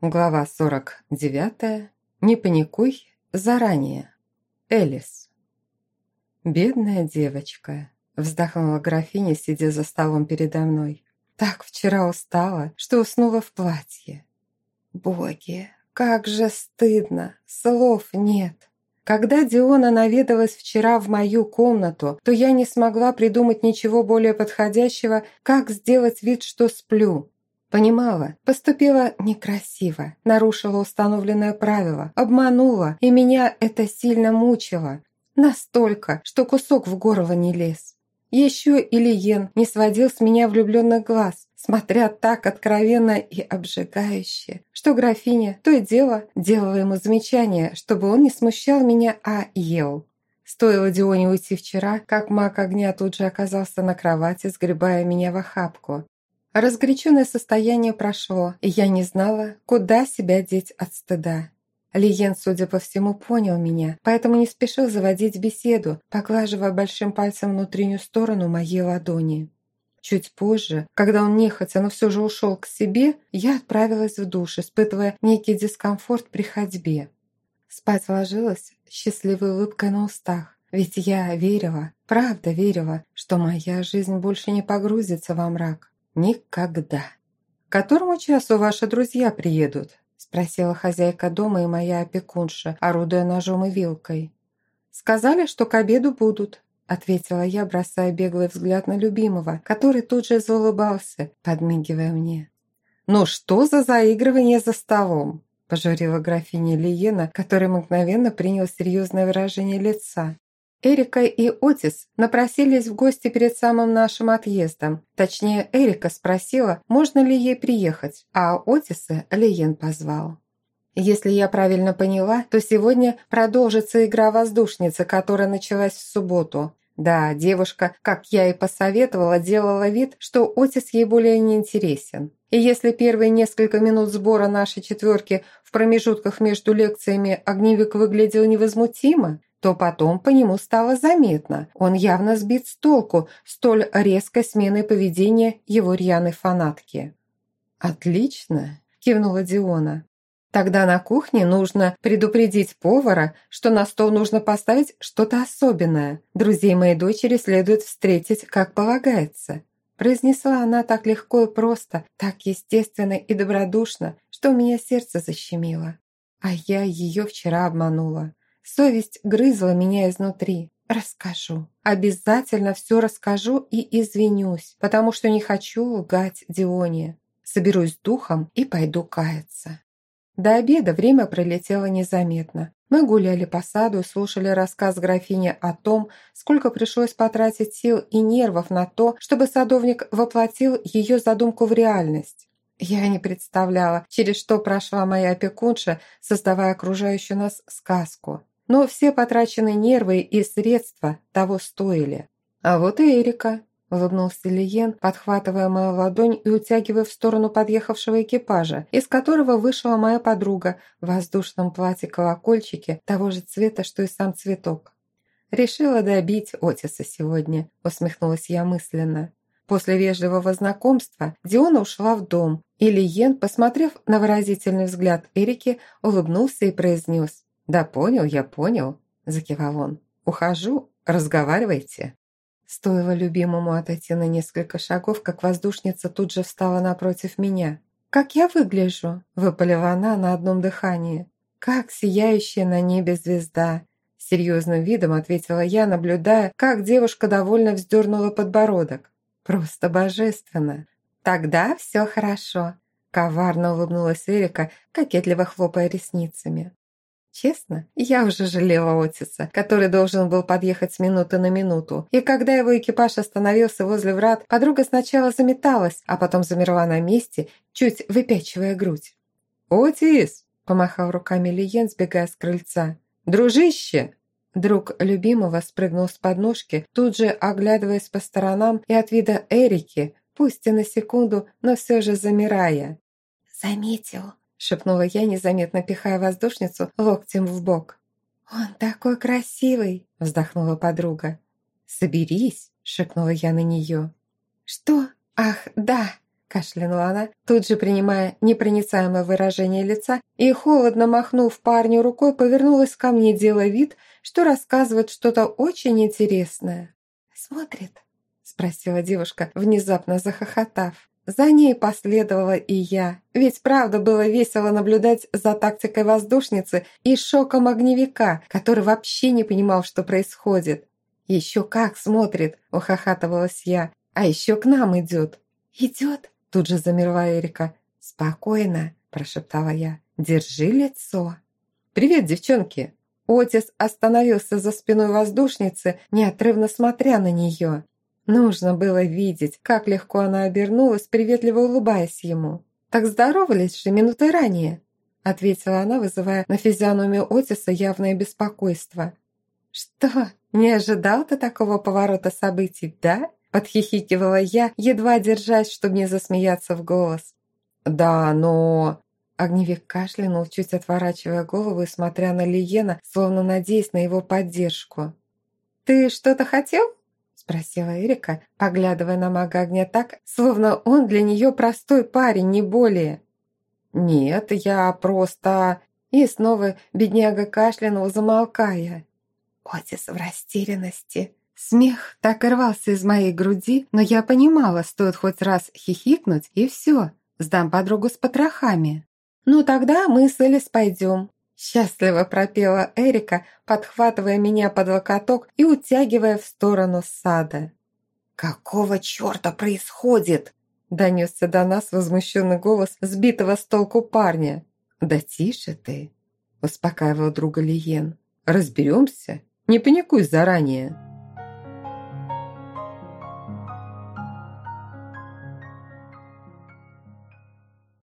Глава 49. Не паникуй заранее. Элис. «Бедная девочка», – вздохнула графиня, сидя за столом передо мной. «Так вчера устала, что уснула в платье». «Боги, как же стыдно, слов нет». Когда Диона наведалась вчера в мою комнату, то я не смогла придумать ничего более подходящего, как сделать вид, что сплю. Понимала, поступила некрасиво, нарушила установленное правило, обманула, и меня это сильно мучило. Настолько, что кусок в горло не лез. Еще Ильен не сводил с меня влюбленных глаз, смотря так откровенно и обжигающе, что графиня то и дело делала ему замечание, чтобы он не смущал меня, а ел. Стоило Дионе уйти вчера, как маг огня тут же оказался на кровати, сгребая меня в охапку. Разгоряченное состояние прошло, и я не знала, куда себя деть от стыда. Лиен, судя по всему, понял меня, поэтому не спешил заводить беседу, поглаживая большим пальцем внутреннюю сторону моей ладони. Чуть позже, когда он нехотя, но все же ушел к себе, я отправилась в душ, испытывая некий дискомфорт при ходьбе. Спать ложилась счастливой улыбкой на устах, ведь я верила, правда верила, что моя жизнь больше не погрузится во мрак. Никогда. «К которому часу ваши друзья приедут?» спросила хозяйка дома и моя опекунша, орудуя ножом и вилкой. «Сказали, что к обеду будут», ответила я, бросая беглый взгляд на любимого, который тут же заулыбался, подмигивая мне. «Ну что за заигрывание за столом?» пожурила графиня Лиена, который мгновенно принял серьезное выражение лица. Эрика и Отис напросились в гости перед самым нашим отъездом. Точнее, Эрика спросила, можно ли ей приехать, а Отиса Лиен позвал. Если я правильно поняла, то сегодня продолжится игра воздушницы, которая началась в субботу. Да, девушка, как я и посоветовала, делала вид, что Отис ей более не интересен. И если первые несколько минут сбора нашей четверки в промежутках между лекциями огневик выглядел невозмутимо, то потом по нему стало заметно. Он явно сбит с толку столь резкой сменой поведения его рьяной фанатки. «Отлично!» – кивнула Диона. «Тогда на кухне нужно предупредить повара, что на стол нужно поставить что-то особенное. Друзей моей дочери следует встретить, как полагается». Произнесла она так легко и просто, так естественно и добродушно, что у меня сердце защемило. А я ее вчера обманула. Совесть грызла меня изнутри. Расскажу. Обязательно все расскажу и извинюсь, потому что не хочу лгать Дионе. Соберусь с духом и пойду каяться. До обеда время пролетело незаметно. Мы гуляли по саду и слушали рассказ графини о том, сколько пришлось потратить сил и нервов на то, чтобы садовник воплотил ее задумку в реальность. Я не представляла, через что прошла моя опекунша, создавая окружающую нас сказку. Но все потраченные нервы и средства того стоили. А вот и Эрика, улыбнулся Лиен, подхватывая мою ладонь и утягивая в сторону подъехавшего экипажа, из которого вышла моя подруга в воздушном платье-колокольчике того же цвета, что и сам цветок. «Решила добить Отиса сегодня», – усмехнулась я мысленно. После вежливого знакомства Диона ушла в дом, и Лиен, посмотрев на выразительный взгляд Эрики, улыбнулся и произнес «Да понял, я понял», – закивал он. «Ухожу, разговаривайте». Стоило любимому отойти на несколько шагов, как воздушница тут же встала напротив меня. «Как я выгляжу?» – выпалила она на одном дыхании. «Как сияющая на небе звезда!» Серьезным видом ответила я, наблюдая, как девушка довольно вздернула подбородок. «Просто божественно!» «Тогда все хорошо!» Коварно улыбнулась Эрика, кокетливо хлопая ресницами. Честно, я уже жалела Отиса, который должен был подъехать с минуты на минуту. И когда его экипаж остановился возле врат, подруга сначала заметалась, а потом замерла на месте, чуть выпячивая грудь. «Отис!» – помахал руками Лиен, сбегая с крыльца. «Дружище!» Друг любимого спрыгнул с подножки, тут же оглядываясь по сторонам и от вида Эрики, пусть и на секунду, но все же замирая. «Заметил», шепнула я, незаметно пихая воздушницу локтем в бок. «Он такой красивый!» – вздохнула подруга. «Соберись!» – шепнула я на нее. «Что? Ах, да!» кашлянула она, тут же принимая непроницаемое выражение лица и, холодно махнув парню рукой, повернулась ко мне, делая вид, что рассказывает что-то очень интересное. «Смотрит?» – спросила девушка, внезапно захохотав. За ней последовала и я, ведь правда было весело наблюдать за тактикой воздушницы и шоком огневика, который вообще не понимал, что происходит. «Еще как смотрит!» – ухахатывалась я. «А еще к нам идет!» «Идет?» – тут же замерла Эрика. «Спокойно!» – прошептала я. «Держи лицо!» «Привет, девчонки!» Отис остановился за спиной воздушницы, неотрывно смотря на нее. Нужно было видеть, как легко она обернулась, приветливо улыбаясь ему. «Так здоровались же минуты ранее», – ответила она, вызывая на физиономию Отиса явное беспокойство. «Что, не ожидал ты такого поворота событий, да?» – подхихикивала я, едва держась, чтобы не засмеяться в голос. «Да, но...» Огневик кашлянул, чуть отворачивая голову и смотря на Лиена, словно надеясь на его поддержку. «Ты что-то хотел?» Спросила Эрика, поглядывая на мага огня так, словно он для нее простой парень, не более. «Нет, я просто...» И снова бедняга кашлянул, замолкая. Отис в растерянности. Смех так и рвался из моей груди, но я понимала, стоит хоть раз хихикнуть, и все, сдам подругу с потрохами. «Ну тогда мы с Элис пойдем», Счастливо пропела Эрика, подхватывая меня под локоток и утягивая в сторону сада. «Какого черта происходит?» Донесся до нас возмущенный голос сбитого с толку парня. «Да тише ты!» Успокаивал друга Лиен. «Разберемся. Не паникуй заранее!»